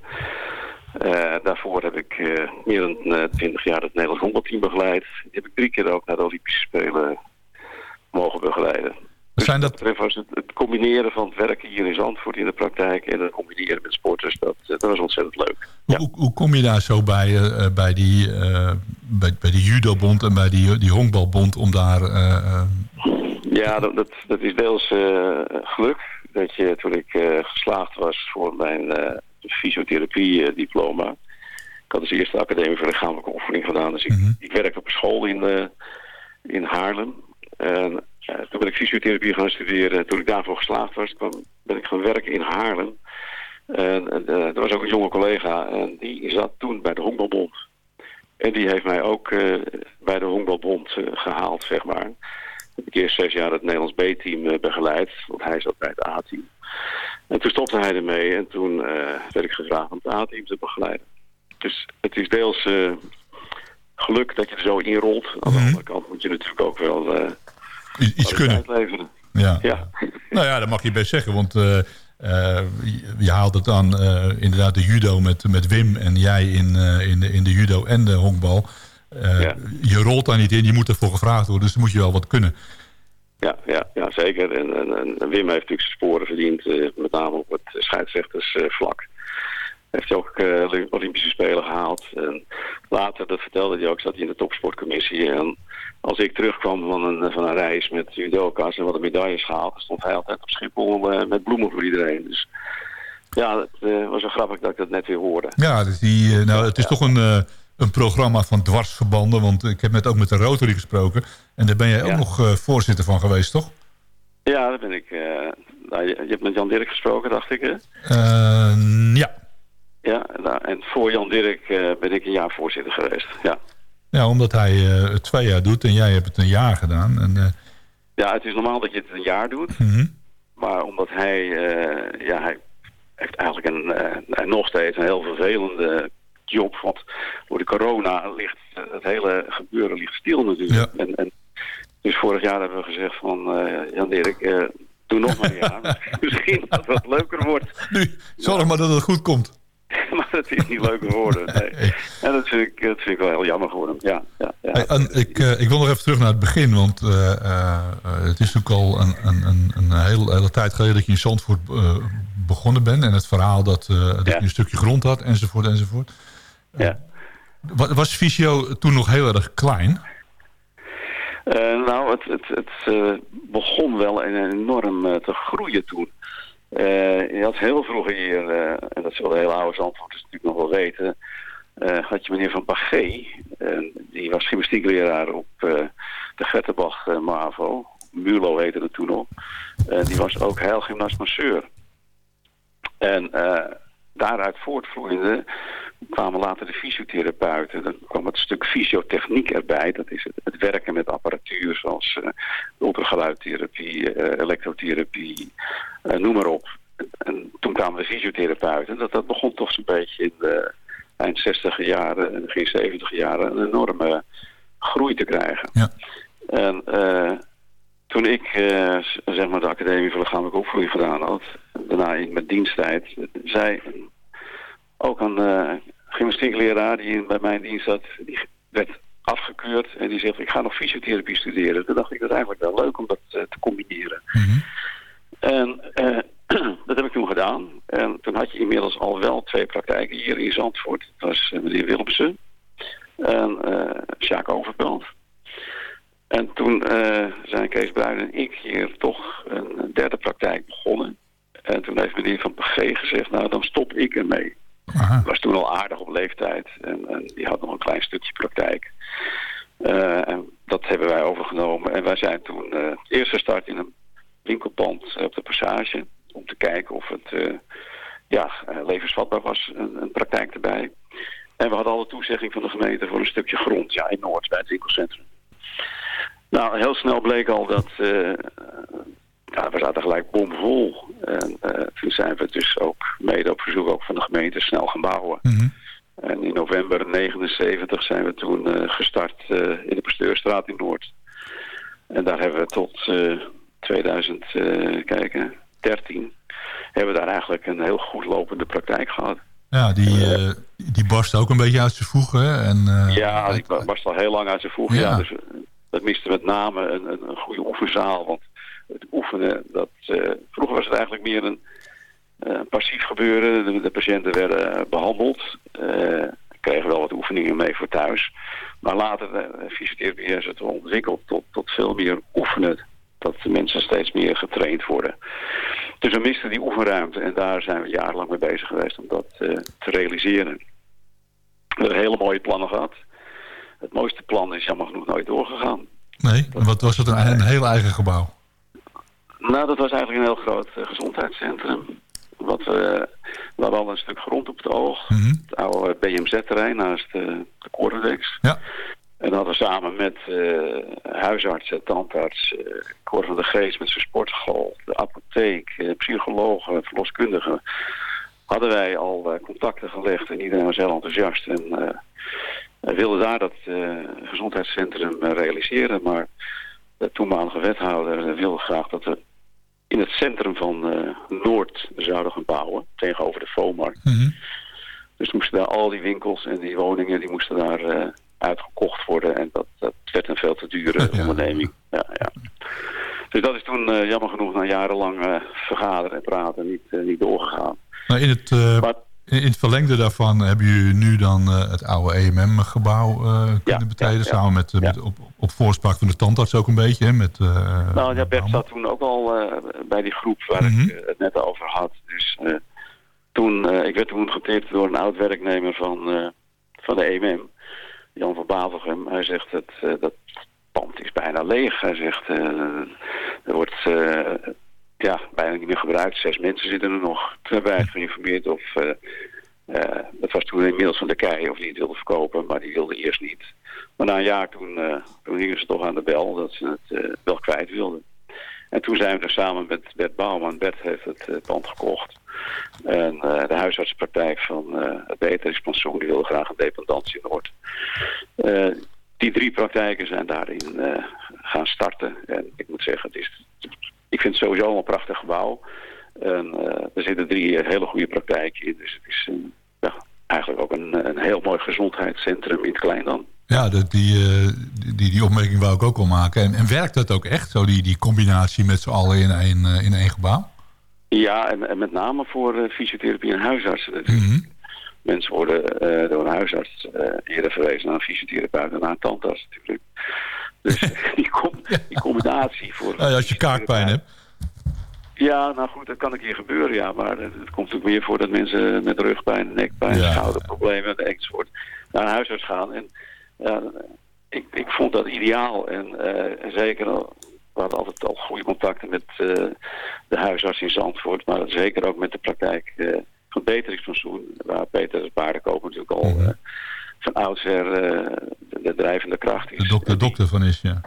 Daarvoor heb ik meer dan twintig jaar het Nederlands honkbalteam begeleid. Die heb ik drie keer ook naar de Olympische Spelen mogen begeleiden. Zijn dat was het, het combineren van het werken hier in Zandvoort in de praktijk en het combineren met sporters, dat, eh, dat was ontzettend leuk. Hoe, hoe kom je daar zo bij, eh, eh, bij, die, eh, bij, bij die judobond en bij die, die honkbalbond om daar... eh, eh, Ja, dat, dat, dat is deels eh, geluk. Dat je toen ik eh, geslaagd was voor mijn eh fysiotherapie-diploma. ik had dus eerst de Academie voor Lichamelijke Oefening gedaan. Dus ik, ik werkte op een school in, eh, in Haarlem. En toen ben ik fysiotherapie gaan studeren. Toen ik daarvoor geslaagd was, kwam, ben ik gaan werken in Haarlem. En eh, er was ook een jonge collega en die zat toen bij de Honkbalbond. En die heeft mij ook eh, bij de Honkbalbond eh, gehaald, zeg maar heb ik eerst zes jaar het Nederlands B-team begeleid. Want hij zat bij het A-team. En toen stopte hij ermee. En toen werd ik gevraagd om het A-team te begeleiden. Dus het is deels geluk dat je er zo inrolt. Aan de andere kant moet je natuurlijk ook wel iets kunnen. leveren. Ja. Ja. Nou ja, dat mag je best zeggen, want eh, eh, je- haalt het dan eh, inderdaad de judo met, met Wim en jij in, in, de, in de judo en de honkbal. Je rolt daar niet in, je moet ervoor gevraagd worden, dus dan moet je wel wat kunnen. Ja, ja, ja zeker. En, en, en Wim heeft natuurlijk zijn sporen verdiend, met name op het scheidsrechtersvlak. Heeft hij ook eh, Olympische Spelen gehaald. En later, dat vertelde hij ook, zat hij in de topsportcommissie. En als ik terugkwam van een, van een reis met judoka's en wat medailles gehaald, dan stond hij altijd op Schiphol eh, met bloemen voor iedereen. Dus ja, het eh, was wel grappig dat ik dat net weer hoorde. Ja, dus die, nou, het is toch een, een programma van dwarsverbanden. Want ik heb net ook met de Rotary gesproken. En daar ben jij ook nog voorzitter van geweest, toch? Ja, daar ben ik. nou, je, je hebt met Jan Dirk gesproken, dacht ik. Hè? Ja. Ja, nou, en voor Jan Dirk eh, ben ik een jaar voorzitter geweest. Ja. ja, omdat hij eh, het twee jaar doet en jij hebt het een jaar gedaan. En, eh, ja, het is normaal dat je het een jaar doet. mhm. Maar omdat hij, ja, hij heeft eigenlijk een, nog steeds een heel vervelende job. Want door de corona ligt het hele gebeuren ligt stil natuurlijk. En, en, dus vorig jaar hebben we gezegd van, Jan Dirk, doe nog maar een jaar. Misschien dat het wat leuker wordt. Nu, zorg maar dat het goed komt. maar het is niet leuker geworden. Nee. En dat vind, ik, dat vind ik wel heel jammer geworden. Ja, ja, ja. En ik, eh, ik wil nog even terug naar het begin, want eh, eh, het is natuurlijk al een, een, een, een heel, hele tijd geleden dat je in Zandvoort begonnen bent. En het verhaal dat, dat je een stukje grond had, enzovoort, enzovoort. Ja. Wa- Was Visio toen nog heel erg klein? Nou, het, het, het begon wel en- enorm te groeien toen. Eh, je had heel vroeger hier, eh, en dat zullen hele oude Zandvoorters natuurlijk nog wel weten, eh, had je meneer Van Pagé. Die was gymnastiekleraar op de Gettenbach MAVO. Mulo heette het toen nog. Die was ook heilgymnast masseur. En daaruit voortvloeiende kwamen later de fysiotherapeuten. Dan kwam het stuk fysiotechniek erbij. Dat is het, het werken met apparatuur zoals eh ultrageluidtherapie, eh, elektrotherapie, eh, noem maar op. En toen kwamen de fysiotherapeuten. Dat, dat begon toch zo'n beetje in de eind 60 jaren en begin 70 jaren een enorme groei te krijgen. Ja. En toen ik eh, zeg maar de Academie voor Lichamelijke Opvoeding gedaan had, daarna in mijn diensttijd, zei ook een eh gymnastiekleraar die bij mijn dienst zat, die werd afgekeurd en die zegt ik ga nog fysiotherapie studeren. Toen dacht ik dat is eigenlijk wel leuk om dat eh, te combineren. En eh, dat heb ik toen gedaan. En toen had je inmiddels al wel twee praktijken hier in Zandvoort. Dat was meneer Willemsen en Sjaak Overpelt. En toen eh, zijn Kees Bruin en ik hier toch een derde praktijk begonnen. En toen heeft meneer Van P.G. gezegd, nou dan stop ik ermee. Was toen al aardig op leeftijd en, en die had nog een klein stukje praktijk. Eh, en dat hebben wij overgenomen. En wij zijn toen eh eerst gestart in een winkelpand op de passage. Om te kijken of het ja, levensvatbaar was, een, een praktijk erbij. En we hadden al de toezegging van de gemeente voor een stukje grond. Ja, in Noord, bij het winkelcentrum. Nou, heel snel bleek al dat... eh, ja, we zaten gelijk bomvol. En eh, toen zijn we dus ook mede op verzoek ook van de gemeente snel gaan bouwen. En in november 79 zijn we toen eh, gestart in de Pasteurstraat in Noord. En daar hebben we tot eh 2013 hebben we daar eigenlijk een heel goed lopende praktijk gehad. Ja, die, eh, die barst ook een beetje uit zijn voegen. En, Ja, ik wa- was al heel lang uit zijn voegen. Ja. Ja. dus dat miste met name een, een, een goede oefenzaal. Want het oefenen, dat, eh, vroeger was het eigenlijk meer een eh, passief gebeuren. De, patiënten werden eh, behandeld. eh, kregen wel wat oefeningen mee voor thuis. Maar later, de fysiotherapie is het ontwikkeld tot, tot veel meer oefenen. Dat de mensen steeds meer getraind worden. Dus we misten die oefenruimte. En daar zijn we jarenlang mee bezig geweest om dat te realiseren. We hebben hele mooie plannen gehad. Het mooiste plan is jammer genoeg nooit doorgegaan. Nee, wat was het? Een, een heel eigen gebouw. Nou, dat was eigenlijk een heel groot eh, gezondheidscentrum. Wat, we we hadden al een stuk grond op het oog. Het oude BMZ-terrein naast eh, de Corredex. Ja. En dat hadden we samen met eh huisarts, eh, tandarts, eh Cor van de Geest met zijn sportschool, de apotheek, eh, psychologen, verloskundigen. Hadden wij al eh, contacten gelegd en iedereen was heel enthousiast. En eh, wij wilden daar dat eh, gezondheidscentrum realiseren. Maar de toenmalige wethouder wilde graag dat we in het centrum van Noord zouden gaan bouwen, tegenover de FOMAR. Dus moesten daar al die winkels en die woningen, die moesten daar uitgekocht worden. En dat, dat werd een veel te dure onderneming. Ja, ja. Dus dat is toen eh, jammer genoeg na jarenlang eh, vergaderen en praten niet, eh, niet doorgegaan. Nou, in, het, eh, in het verlengde daarvan hebben jullie nu dan het oude EMM-gebouw kunnen betreden. ja. Samen met, met op, op voorspraak van de tandarts ook een beetje. Hè, met, Nou ja, Bert zat toen ook al bij die groep waar ik eh, het net over had. Dus toen, ik werd toen getipt door een oud-werknemer van, van de EMM. Jan van Bavelgem. Hij zegt dat dat pand is bijna leeg. Hij zegt eh, er wordt eh, ja, bijna niet meer gebruikt. Zes mensen zitten er nog. Toen hebben wij geïnformeerd of... eh, eh, dat was toen inmiddels van de kei of die het wilde verkopen, maar die wilde eerst niet. Maar na een jaar toen, hingen ze toch aan de bel dat ze het wel kwijt wilden. En toen zijn we er samen met Bert Bouwman. Bert heeft het pand gekocht. En de huisartsenpraktijk van het beteringspensioen die wilde graag een dependantie in Noord. Eh, die drie praktijken zijn daarin eh, gaan starten. En ik moet zeggen, het is, ik vind het sowieso een prachtig gebouw. En eh, er zitten drie hele goede praktijken in. Dus het is een, ja, eigenlijk ook een, een heel mooi gezondheidscentrum in het klein dan. Ja, dat, die, eh, die, die opmerking wou ik ook al maken. En, en werkt dat ook echt, zo die, die combinatie met z'n allen in één, in één gebouw? Ja, en, en met name voor fysiotherapie en huisartsen. natuurlijk. Mensen worden eh, door een huisarts eh, eerder verwezen naar een fysiotherapeut en naar een tandarts natuurlijk. Dus die, com- die combinatie voor... Ja, als je kaakpijn hebt. Ja, nou goed, dat kan een keer gebeuren, ja. Maar het komt natuurlijk meer voor dat mensen met rugpijn, nekpijn, Ja. schouderproblemen enzovoort naar een huisarts gaan. En ja, ik, ik vond dat ideaal. En eh, zeker, al- we hadden altijd al goede contacten met de huisarts in Zandvoort. Maar zeker ook met de praktijk van Beteringspensioen. Waar Peter Paardenkoop natuurlijk al Mhm. eh, van oudsher eh, de, de drijvende kracht is. De dokter, dokter van is, ja.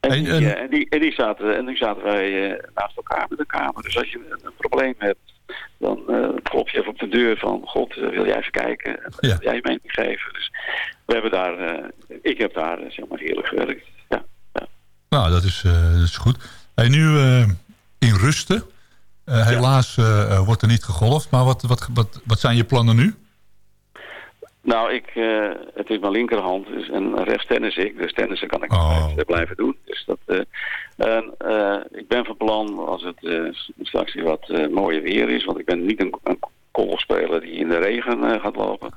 En, En- die, en- eh, en, die, en, die zaten, en nu zaten wij naast elkaar met de kamer. Dus als je een, een probleem hebt, dan klop je even op de deur van... God, wil jij even kijken? En Ja. wil jij je mening geven? Dus we hebben daar... ik heb daar zeg maar heerlijk gewerkt. Ja. Nou, dat is, dat is goed. Hey, nu in rusten. Eh, helaas eh, eh, wordt er niet gegolfd. Maar wat, wat, wat, wat zijn je plannen nu? Nou, ik, het is mijn linkerhand dus, en rechts tennis ik. Dus tennissen kan ik Oh. blijven, doen. Dus dat, en, ik ben van plan, als het straks weer wat mooier weer is... want ik ben niet een, een golfspeler die in de regen gaat lopen...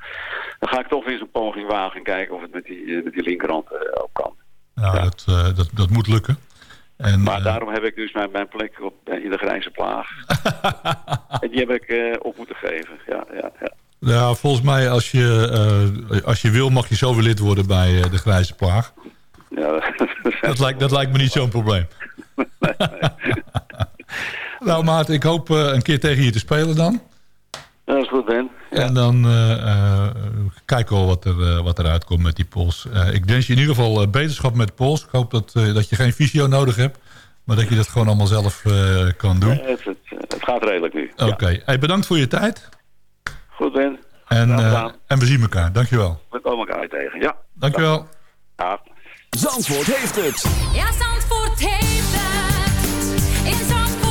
dan ga ik toch weer eens een poging wagen en kijken of het met die, met die linkerhand eh, ook kan. Nou, dat, eh, dat, dat moet lukken. En, Maar eh, daarom heb ik dus mijn, mijn plek op, in de grijze plaag. en die heb ik eh, op moeten geven, ja, ja, ja. ja, volgens mij, als je, eh, als je wil, mag je zo weer lid worden bij eh, de Grijze Plaag. ja Dat lijkt, dat lijkt me niet zo'n probleem. nou, Maarten, ik hoop eh, een keer tegen je te spelen dan. Dat is goed, Ben. En dan eh, eh, kijken we wel wat, er, eh, wat eruit komt met die pols. Eh, ik wens je in ieder geval beterschap met pols. Ik hoop dat, eh, dat je geen fysio nodig hebt. Maar dat je dat gewoon allemaal zelf eh, kan doen. Het, het, gaat redelijk nu. Oké. Hey, bedankt voor je tijd. Goed, Ben. En, eh, en we zien elkaar. Dankjewel. We komen elkaar tegen, ja. Dankjewel. Ja. Zandvoort heeft het. Ja, Zandvoort heeft het. In Zandvoort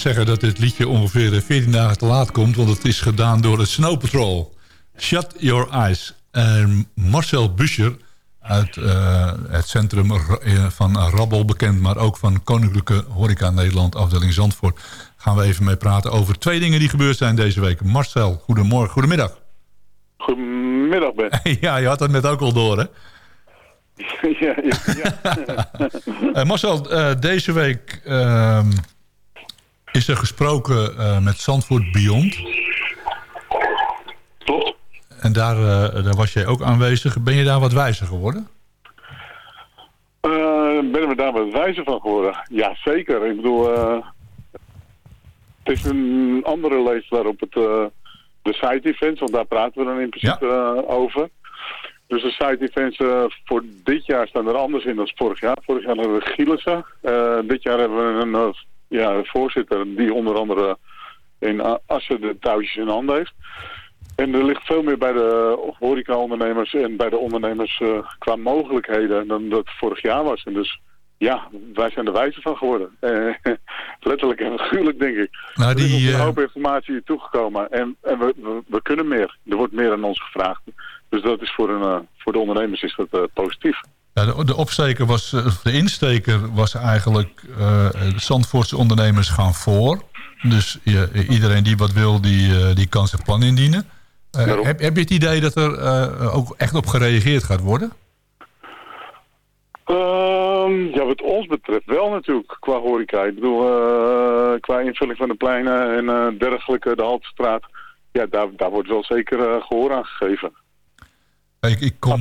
Zeggen dat dit liedje ongeveer eh, 14 dagen te laat komt... want het is gedaan door het Snow Patrol. Shut Your Eyes. En Marcel Buscher uit eh, het centrum eh, van Rabbel bekend... maar ook van Koninklijke Horeca Nederland, afdeling Zandvoort... gaan we even mee praten over twee dingen die gebeurd zijn deze week. Marcel, goedemorgen, goedemiddag. Goedemiddag, Ben. ja, je had dat net ook al door, hè? ja, ja, ja. Eh, Marcel, eh, deze week ehm, is er gesproken eh, met Zandvoort Beyond. Klopt. En daar, eh, daar was jij ook aanwezig. Ben je daar wat wijzer geworden? Eh, ben we daar wat wijzer van geworden? Ja, zeker. Ik bedoel, het is een andere leeftijd op het, de side events, want daar praten we dan in principe over. Dus de side events voor dit jaar staan er anders in dan vorig jaar. Vorig jaar hadden we Gielissen. Dit jaar hebben we een ja, voorzitter die onder andere in Assen de touwtjes in handen heeft. En er ligt veel meer bij de horeca-ondernemers en bij de ondernemers eh, qua mogelijkheden dan dat vorig jaar was. En dus ja, wij zijn er wijzer van geworden. Eh, letterlijk en figuurlijk denk ik. Nou, er is die, een eh, hoop informatie toegekomen en, en we, we, we kunnen meer. Er wordt meer aan ons gevraagd. Dus dat is voor, een, voor de ondernemers is dat positief. Ja, de, de opsteker was, eh, de insteker was eigenlijk... de Zandvoortse ondernemers gaan voor. Dus je- iedereen die wat wil, die, die kan zijn plan indienen. Eh, heb, heb je het idee dat er ook echt op gereageerd gaat worden? Ehm, ja, wat ons betreft wel natuurlijk, qua horeca. Ik bedoel, qua invulling van de pleinen en dergelijke, de Haltestraat. Ja, daar, daar wordt wel zeker eh, gehoor aan gegeven. Ik, ik kom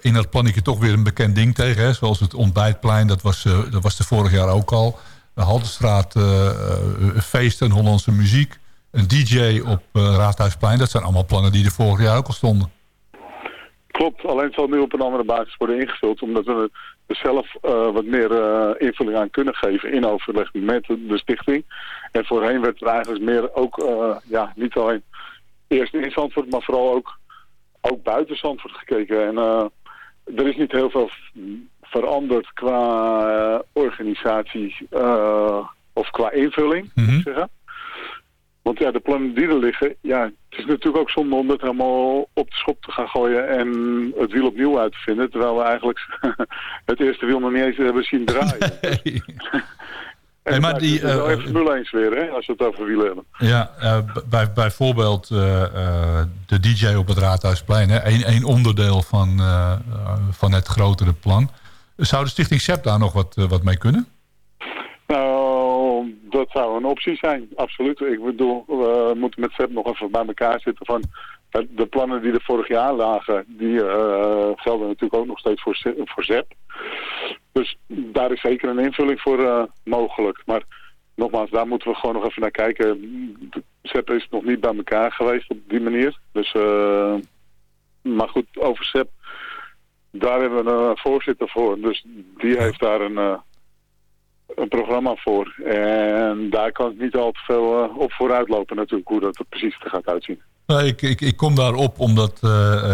in dat plannetje toch weer een bekend ding tegen. Hè? Zoals het ontbijtplein, dat was, eh, dat was er vorig jaar ook al. De Haltestraat, eh, eh, feesten, Hollandse muziek. Een DJ op eh, Raadhuisplein. Dat zijn allemaal plannen die er vorig jaar ook al stonden. Klopt, alleen het zal nu op een andere basis worden ingevuld. Omdat we er zelf eh, wat meer eh, invulling aan kunnen geven in overleg met de, stichting. En voorheen werd er eigenlijk meer ook, eh, ja, niet alleen eerst in Zandvoort, maar vooral ook, ook buiten Zandvoort gekeken. En eh, er is niet heel veel veranderd qua eh, organisatie eh, of qua invulling, moet ik zeggen. Want ja, de plannen die er liggen, ja, het is natuurlijk ook zonde om het helemaal op de schop te gaan gooien en het wiel opnieuw uit te vinden. Terwijl we eigenlijk het eerste wiel nog niet eens hebben zien draaien. En Nee, maar die, wel eh, even Formule 1 weer, hè, als we het over wielen hebben. Ja, eh, bij, bijvoorbeeld eh, eh, de DJ op het Raadhuisplein. Hè? Een, een onderdeel van, van het grotere plan. Zou de stichting SEP daar nog wat, wat mee kunnen? Nou, dat zou een optie zijn, absoluut. Ik bedoel, we moeten met SEP nog even bij elkaar zitten van... De plannen die er vorig jaar lagen, die gelden natuurlijk ook nog steeds voor, voor ZEP. Dus daar is zeker een invulling voor eh, mogelijk. Maar nogmaals, daar moeten we gewoon nog even naar kijken. De ZEP is nog niet bij elkaar geweest op die manier. Dus, eh, maar goed, over ZEP, daar hebben we een voorzitter voor. Dus die heeft daar een, eh, een programma voor. En daar kan ik niet al te veel op vooruit lopen natuurlijk, hoe dat er precies er gaat uitzien. Nou, ik, ik, ik kom daarop omdat eh,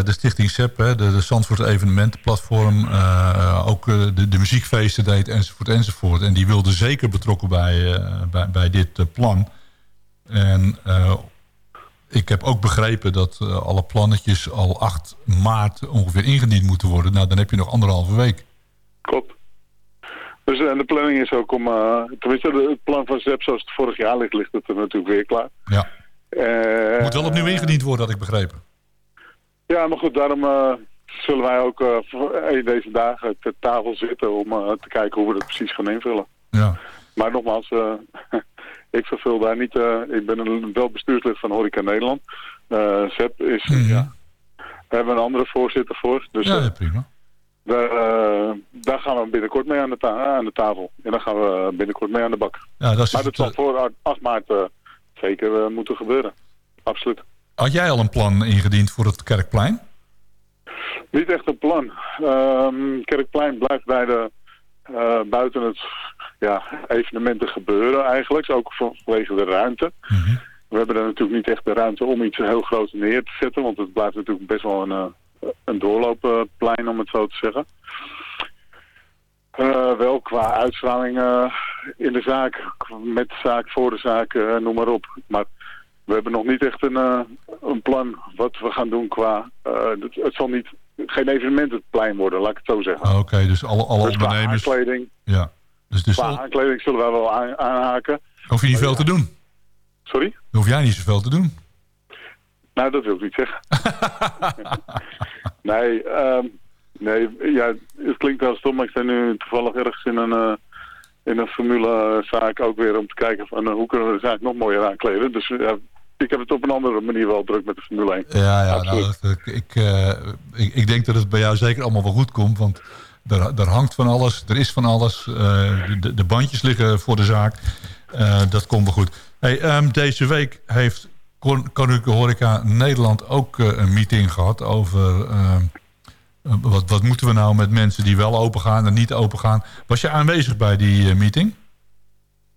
de stichting SEP, hè, de, de Zandvoort evenementenplatform... eh, ook eh, de, de muziekfeesten deed enzovoort enzovoort. En die wilde zeker betrokken bij, bij, bij dit plan. En ik heb ook begrepen dat alle plannetjes al 8 maart ongeveer ingediend moeten worden. Nou, dan heb je nog anderhalve week. Klopt. Dus eh, de planning is ook om, eh, tenminste het plan van ZEP zoals het vorig jaar ligt, ligt het er natuurlijk weer klaar. Ja. Eh, Moet wel opnieuw ingediend worden, had ik begrepen. Ja, maar goed, daarom eh, zullen wij ook een deze dagen ter tafel zitten om te kijken hoe we dat precies gaan invullen. Ja. Maar nogmaals, ik vervul daar niet, ik ben een, wel bestuurslid van Horeca Nederland. Eh ZEP is, ja, we hebben een andere voorzitter voor. Dus ja, ja, prima. daar, daar gaan we binnenkort mee aan de, aan de tafel. En dan gaan we binnenkort mee aan de bak. Ja, dat is maar dat zal voor 8 maart zeker eh, moeten gebeuren. Absoluut. Had jij al een plan ingediend voor het Kerkplein? Niet echt een plan. Ehm, Kerkplein blijft bij de, eh, buiten het ja, evenementen gebeuren eigenlijk. Ook vanwege de ruimte. We hebben er natuurlijk niet echt de ruimte om iets heel groots neer te zetten. Want het blijft natuurlijk best wel een, eh, een doorloopplein om het zo te zeggen. Eh, wel qua uitstraling eh, in de zaak, met de zaak, voor de zaak, eh, noem maar op. Maar we hebben nog niet echt een, een plan wat we gaan doen qua... het, het zal niet, geen evenementenplein worden, laat ik het zo zeggen. Ah, Oké, dus alle, alle dus qua ondernemers... aankleding, Ja. Dus, dus qua aankleding zullen wij wel aan- aanhaken. hoef je niet veel te doen. Sorry? Dan hoef jij niet zoveel te doen. Nou, dat wil ik niet zeggen. nee, ehm, nee ja, het klinkt wel stom, maar ik sta nu toevallig ergens in een, eh, in een formulezaak ook weer om te kijken van eh, hoe kunnen we de zaak nog mooier aankleden. Dus ja, ik heb het op een andere manier wel druk met de Formule 1. Ja, ja nou, dat- ik, ik, eh, ik, ik denk dat het bij jou zeker allemaal wel goed komt. Want er, er hangt van alles, er is van alles. eh, de, de bandjes liggen voor de zaak. Eh, dat komt wel goed. Hey, ehm, deze week heeft Kon- Koninklijke Horeca Nederland ook eh, een meeting gehad over... eh, wat, wat moeten we nou met mensen die wel open gaan en niet open gaan. Was je aanwezig bij die eh, meeting?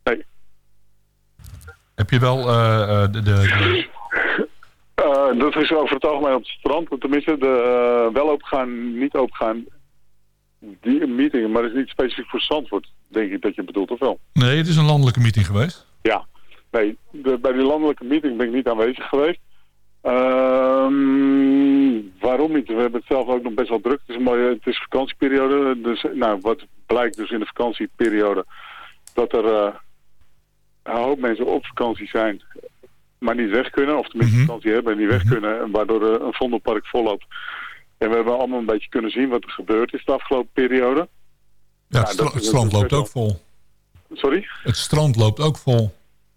Nee. Heb je wel eh, de, de, de- dat is over het algemeen op het strand. want Tenminste, de, wel opengaan, niet opengaan. Die meeting, maar is niet specifiek voor Zandvoort, denk ik dat je bedoelt, of wel? Nee, het is een landelijke meeting geweest. Ja, nee, de- bij die landelijke meeting ben ik niet aanwezig geweest. Ehm, waarom niet? We hebben het zelf ook nog best wel druk. Het is, een mooie, het is vakantieperiode. Dus, nou, wat blijkt dus in de vakantieperiode, dat er eh, een hoop mensen op vakantie zijn, maar niet weg kunnen. Of tenminste vakantie hebben en niet weg kunnen. En waardoor een vondelpark volloopt. En we hebben allemaal een beetje kunnen zien wat er gebeurd is de afgelopen periode. Ja, het, dat stra- het is- strand loopt ook vol. Sorry? Het strand loopt ook vol.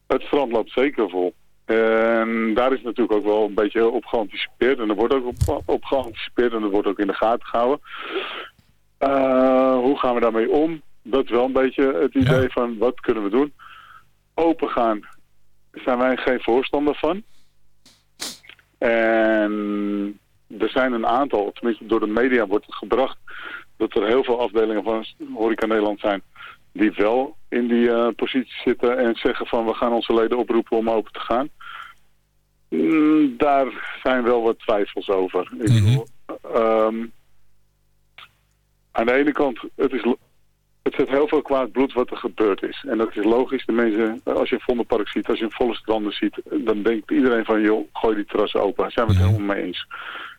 Het strand loopt zeker vol. En daar is natuurlijk ook wel een beetje op geanticipeerd. En er wordt ook op, op geanticipeerd en er wordt ook in de gaten gehouden. Eh, hoe gaan we daarmee om? Dat is wel een beetje het idee van wat kunnen we doen. Open gaan zijn wij geen voorstander van. En er zijn een aantal, tenminste door de media wordt het gebracht, dat er heel veel afdelingen van Horeca Nederland zijn die wel in die eh, positie zitten en zeggen van we gaan onze leden oproepen om open te gaan. Mm, daar zijn wel wat twijfels over. Ik bedoel, ehm, aan de ene kant, het, is, het zet heel veel kwaad bloed wat er gebeurd is. En dat is logisch. De mensen, als je een Vondelpark ziet, als je een volle stranden ziet, dan denkt iedereen van, joh, gooi die terrassen open. Daar zijn we het helemaal mee eens.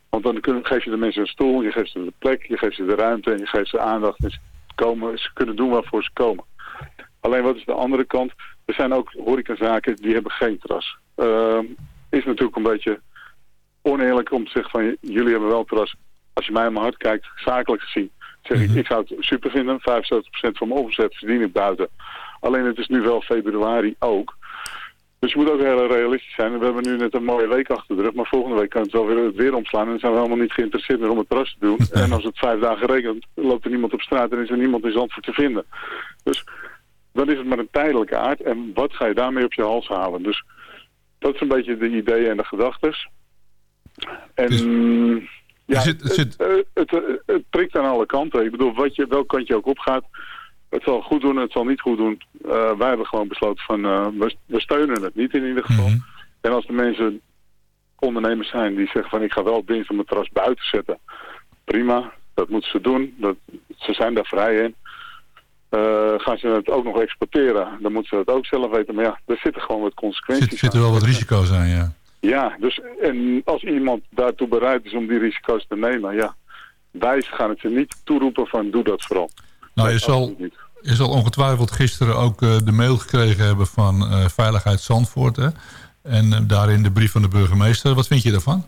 Want dan kun, geef je de mensen een stoel, je geeft ze de plek, je geeft ze de ruimte en je geeft ze aandacht. En ze, komen, ze kunnen doen waarvoor ze komen. Alleen wat is de andere kant? Er zijn ook horecazaken die hebben geen terras. Ehm is natuurlijk een beetje oneerlijk om te zeggen van jullie hebben wel terras. Als je mij in mijn hart kijkt, zakelijk gezien, zeg ik, ik zou het super vinden. 75% van mijn omzet verdien ik buiten. Alleen het is nu wel februari ook. Dus je moet ook heel realistisch zijn. We hebben nu net een mooie week achter de rug. Maar volgende week kan het wel weer het weer omslaan. En dan zijn we helemaal niet geïnteresseerd meer om het terras te doen. En als het vijf dagen regent, loopt er niemand op straat en is er niemand in Zandvoort te vinden. Dus dan is het maar een tijdelijke aard. En wat ga je daarmee op je hals halen? Dus dat is een beetje de ideeën en de gedachtes. En ja, zit- het zit- Het, het, het, het prikt aan alle kanten. Ik bedoel, wat je, welk kant je ook opgaat. Het zal goed doen, het zal niet goed doen. Eh, wij hebben gewoon besloten van, eh, we, we steunen het niet in ieder geval. En als de mensen ondernemers zijn die zeggen van, ik ga wel dinsdag mijn terras buiten zetten. Prima, dat moeten ze doen. Dat, ze zijn daar vrij in. Eh, gaan ze het ook nog exporteren, dan moeten ze het ook zelf weten. Maar ja, er zitten gewoon wat consequenties Zit, zitten wel wat risico's aan, ja. ja, dus en als iemand daartoe bereid is om die risico's te nemen, ja, wij gaan het ze niet toeroepen van doe dat vooral. Nou, je zal, je zal ongetwijfeld gisteren ook eh, de mail gekregen hebben van eh, Veiligheid Zandvoort. Hè? En daarin de brief van de burgemeester. Wat vind je daarvan?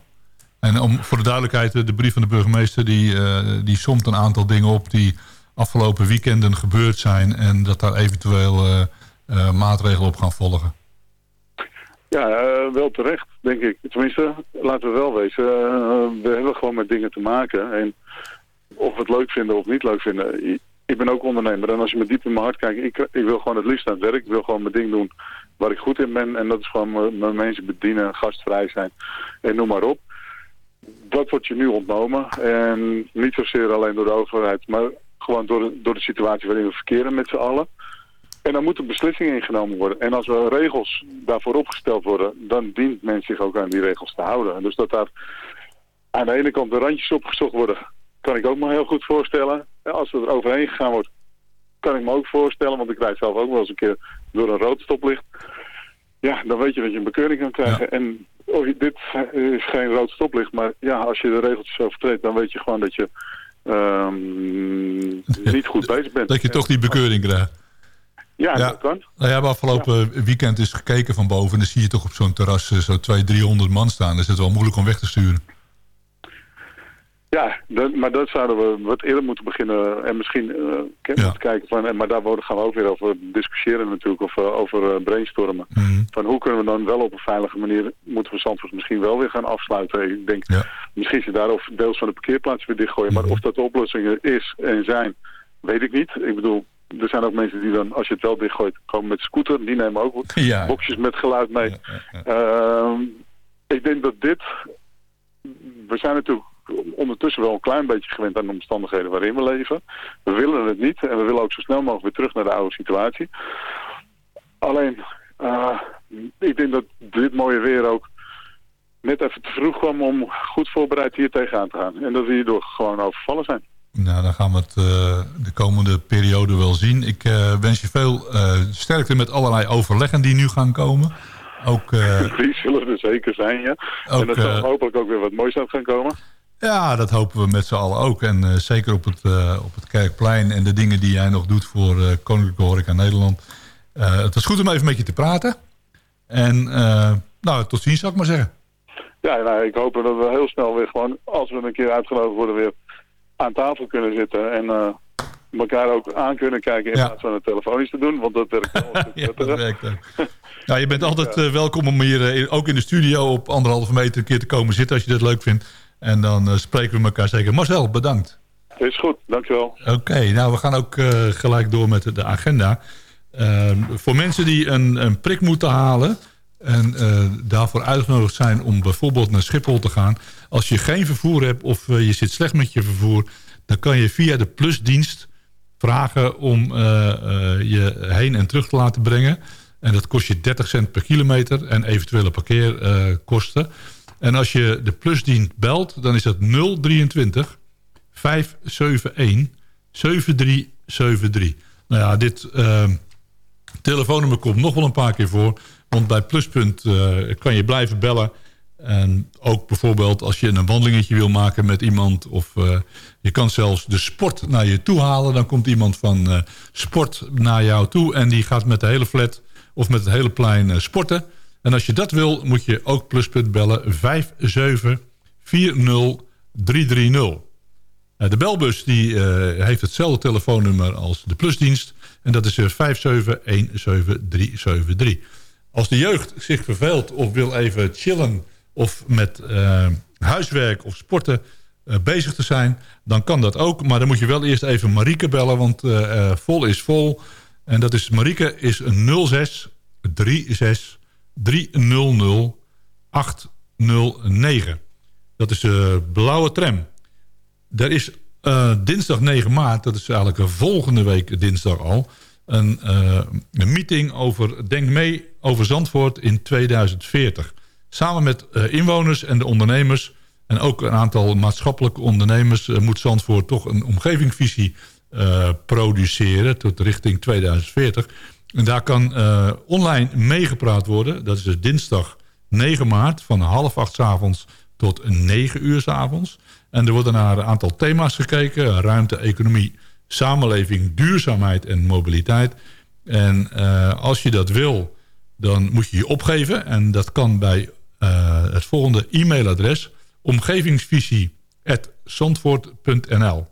En om, voor de duidelijkheid, de brief van de burgemeester die, die somt een aantal dingen op die afgelopen weekenden gebeurd zijn. En dat daar eventueel eh, eh, maatregelen op gaan volgen. Ja, eh, wel terecht, denk ik. Tenminste, laten we wel wezen, eh, we hebben gewoon met dingen te maken. En of we het leuk vinden of niet leuk vinden. Ik ben ook ondernemer en als je me diep in mijn hart kijkt, ik, ik wil gewoon het liefst aan het werk. Ik wil gewoon mijn ding doen waar ik goed in ben. En dat is gewoon mijn mensen bedienen, gastvrij zijn en noem maar op. Dat wordt je nu ontnomen. En niet zozeer alleen door de overheid, maar gewoon door de, door de situatie waarin we verkeren met z'n allen. En dan moeten beslissingen ingenomen worden. En als er regels daarvoor opgesteld worden, dan dient men zich ook aan die regels te houden. En Dus dat daar aan de ene kant de randjes opgezocht worden, kan ik ook me heel goed voorstellen. Als er overheen gegaan wordt, kan ik me ook voorstellen, want ik rijd zelf ook wel eens een keer door een rood stoplicht. Ja, dan weet je dat je een bekeuring kan krijgen. En oh, dit is geen rood stoplicht, maar ja, als je de regeltjes overtreedt, dan weet je gewoon dat je ehm, niet goed bezig bent. Dat je toch die bekeuring krijgt. Ja, dat kan. Nou ja, afgelopen weekend is gekeken van boven... en dan zie je toch op zo'n terras eh, zo 200, 300 man staan. Dan is het wel moeilijk om weg te sturen. Ja, dat, maar dat zouden we wat eerder moeten beginnen en misschien moeten kijken van, maar daar worden- gaan we ook weer over discussiëren natuurlijk, of eh, over eh, brainstormen. Mhm. Van hoe kunnen we dan wel op een veilige manier, moeten we Zandvoort misschien wel weer gaan afsluiten. Ik denk, misschien ze daar of deels van de parkeerplaatsen weer dichtgooien, Mhm. maar of dat de oplossingen is en zijn, weet ik niet. Ik bedoel, er zijn ook mensen die dan, als je het wel dichtgooit, komen met scooter, die nemen ook Ja. boxjes met geluid mee. Ehm, ik denk dat dit, we zijn natuurlijk ondertussen wel een klein beetje gewend aan de omstandigheden waarin we leven. We willen het niet en we willen ook zo snel mogelijk weer terug naar de oude situatie. Alleen, eh, ik denk dat dit mooie weer ook net even te vroeg kwam om goed voorbereid hier tegenaan te gaan. En dat we hierdoor gewoon overvallen zijn. Nou, dan gaan we het eh, de komende periode wel zien. Ik eh, wens je veel sterkte met allerlei overleggen die nu gaan komen. Ook, Die zullen er zeker zijn, ja. Ook, en dat zal hopelijk ook weer wat moois uit gaan komen. Ja, dat hopen we met z'n allen ook. En eh, zeker op het, eh, op het Kerkplein en de dingen die jij nog doet voor eh Koninklijke Horeca Nederland. Het was goed om even met je te praten. En nou, tot ziens zou ik maar zeggen. Ja, nou, ik hoop dat we heel snel weer gewoon, als we een keer uitgenodigd worden, weer aan tafel kunnen zitten. En elkaar ook aan kunnen kijken in Ja. plaats van het telefonisch te doen. Want dat werkt wel Ja, dat prettiger. werkt ook. Ja, je bent altijd welkom om hier ook in de studio op anderhalve meter een keer te komen zitten als je dat leuk vindt. En dan eh, spreken we elkaar zeker. Marcel, bedankt. Is goed, dankjewel. Oké, nou we gaan ook eh, gelijk door met de agenda. Eh, voor mensen die een, een prik moeten halen en eh, daarvoor uitgenodigd zijn om bijvoorbeeld naar Schiphol te gaan. Als je geen vervoer hebt of je zit slecht met je vervoer, dan kan je via de plusdienst vragen om je heen en terug te laten brengen. En dat kost je 30 cent per kilometer en eventuele parkeerkosten. En als je de plusdienst belt, dan is dat 023 571 7373. Nou ja, dit eh, telefoonnummer komt nog wel een paar keer voor. Want bij Pluspunt eh, kan je blijven bellen. En ook bijvoorbeeld als je een wandelingetje wil maken met iemand... of eh, je kan zelfs de sport naar je toe halen. Dan komt iemand van eh, sport naar jou toe... en die gaat met de hele flat of met het hele plein sporten. En als je dat wil, moet je ook Pluspunt bellen 5740330. Eh, De belbus die, eh, heeft hetzelfde telefoonnummer als de plusdienst. En dat is eh, 5717373. Als de jeugd zich verveelt of wil even chillen... of met eh, huiswerk of sporten eh, bezig te zijn... dan kan dat ook. Maar dan moet je wel eerst even Marieke bellen... want eh, eh, vol is vol. En dat is Marieke is een 06 36 300 809. Dat is de blauwe tram. Er is eh, dinsdag 9 maart, dat is eigenlijk de volgende week dinsdag al... een, eh, een meeting over Denk mee over Zandvoort in 2040. Samen met eh, inwoners en de ondernemers... en ook een aantal maatschappelijke ondernemers... eh, moet Zandvoort toch een omgevingsvisie eh, produceren... tot richting 2040. En daar kan eh, online meegepraat worden. Dat is dus dinsdag 9 maart van half acht 's avonds tot 9 uur 's avonds. En er worden naar een aantal thema's gekeken. Ruimte, economie, samenleving, duurzaamheid en mobiliteit. En eh, als je dat wil, dan moet je je opgeven. En dat kan bij eh, het volgende e-mailadres. omgevingsvisie.zandvoort.nl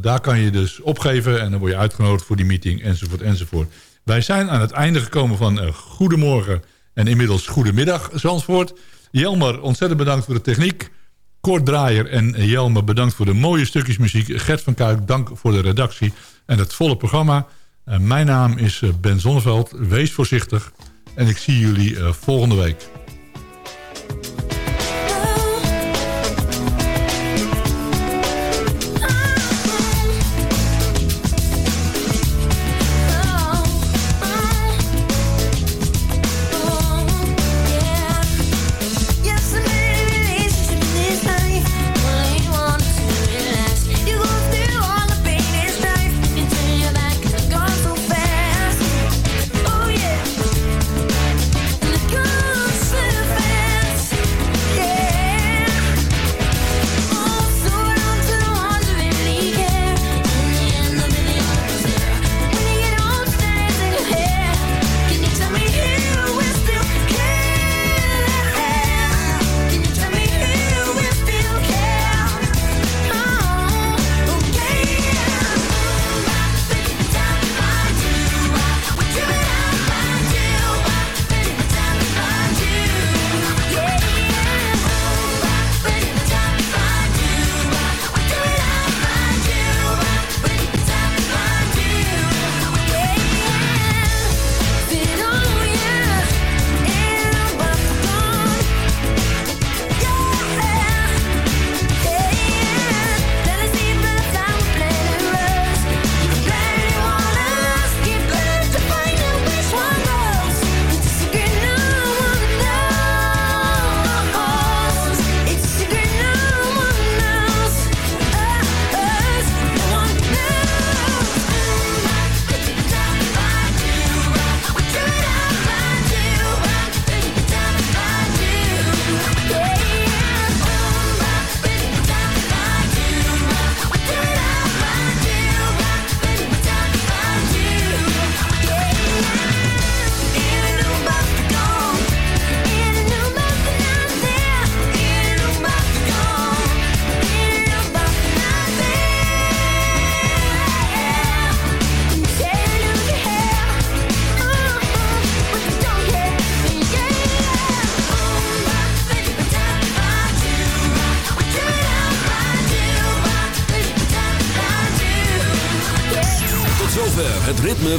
Daar kan je dus opgeven en dan word je uitgenodigd voor die meeting enzovoort enzovoort. Wij zijn aan het einde gekomen van eh, Goedemorgen en inmiddels Goedemiddag Zandvoort. Jelmer, ontzettend bedankt voor de techniek. Kort Draaier en Jelmer, bedankt voor de mooie stukjes muziek. Gert van Kuik, dank voor de redactie en het volle programma. Eh, mijn naam is eh, Ben Zonneveld. Wees voorzichtig en ik zie jullie volgende week.